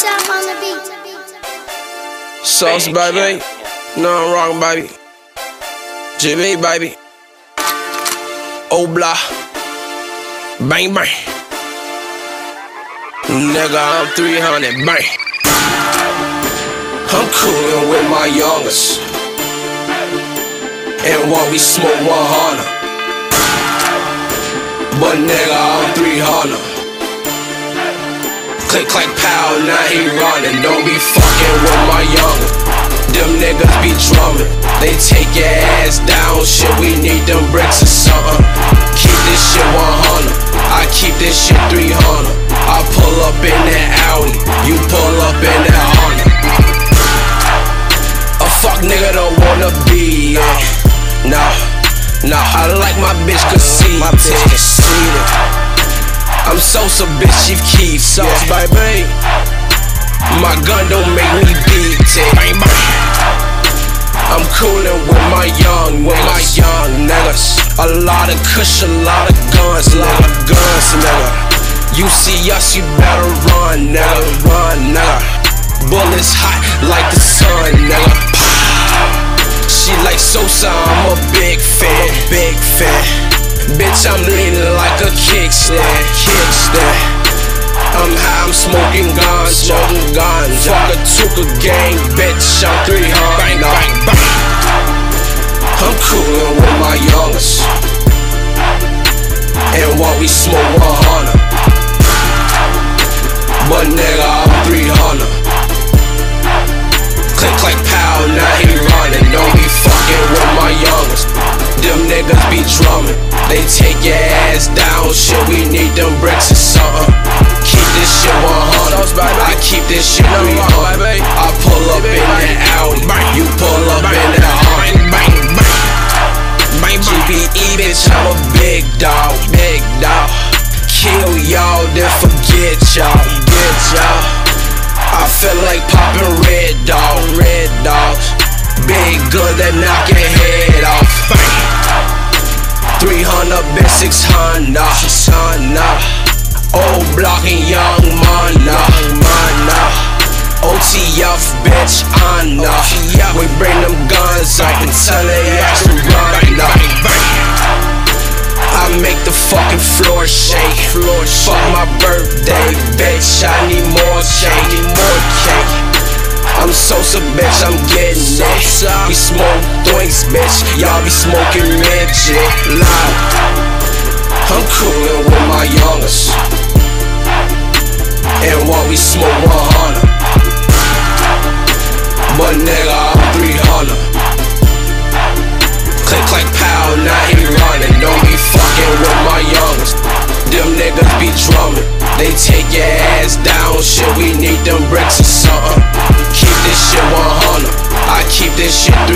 T-Top on the beat. Sauce, baby. No, I'm wrong, baby. GB, baby. Obla. Bang, bang. Nigga, I'm 300, bang. I'm coolin' with my youngest. And while we smoke 100. But nigga, I'm 300. Click, clack, pow, now he running. Don't be fucking with my youngest. Them niggas be drumming. They take your ass down. Shit, we need them bricks or something. Keep this shit 100. I keep this shit 300. I pull up in that Audi. You pull up in that Honda. A fuck nigga don't wanna be it. Nah, nah. I like my bitch bitch conceited. I'm Sosa, bitch, she Keef, sauce, baby. My gun don't make me beat it. I'm coolin' with my young, with my young niggas. A lot of kush, a lot of guns, a lot of guns, nigga. You see us, you better run, nigga, run, nigga. Bullets hot like the sun, nigga. She like Sosa, I'm a big fan, big fan. Bitch, I'm leaning like a kickstand. I'm smoking guns, smoking ganja. Fuck a Tooka gang, bitch, I'm 300. Bang, bang, bang. I'm coolin' with my youngest. And while we smoke 100. But nigga, I'm 300. Click, clack, pow, now he running. Don't be fucking with my youngest. Them niggas be drumming. They take your ass down. Shit, we need them bricks or something. Keep this shit 300. I pull up in that Audi. You pull up in that Honda. GBE, bitch, I'm a big dog. Big dog. Kill y'all, then forget y'all. Get y'all. I feel like popping red dog, red dogs. Big gun that knock your head off. 300 bit 600, I know. We bring them guns up and tell they ass to run up. I make the fucking floor shake. Fuck my birthday, bitch. I need more cake, more cake. I'm Sosa, bitch, I'm getting it. We smoke doinks, bitch. Y'all be smoking midget. Loud. I'm coolin' with my youngest. And while we smoke 100. Drumming. They take your ass down. Shit, we need them bricks or something. Keep this shit 100. I keep this shit 300.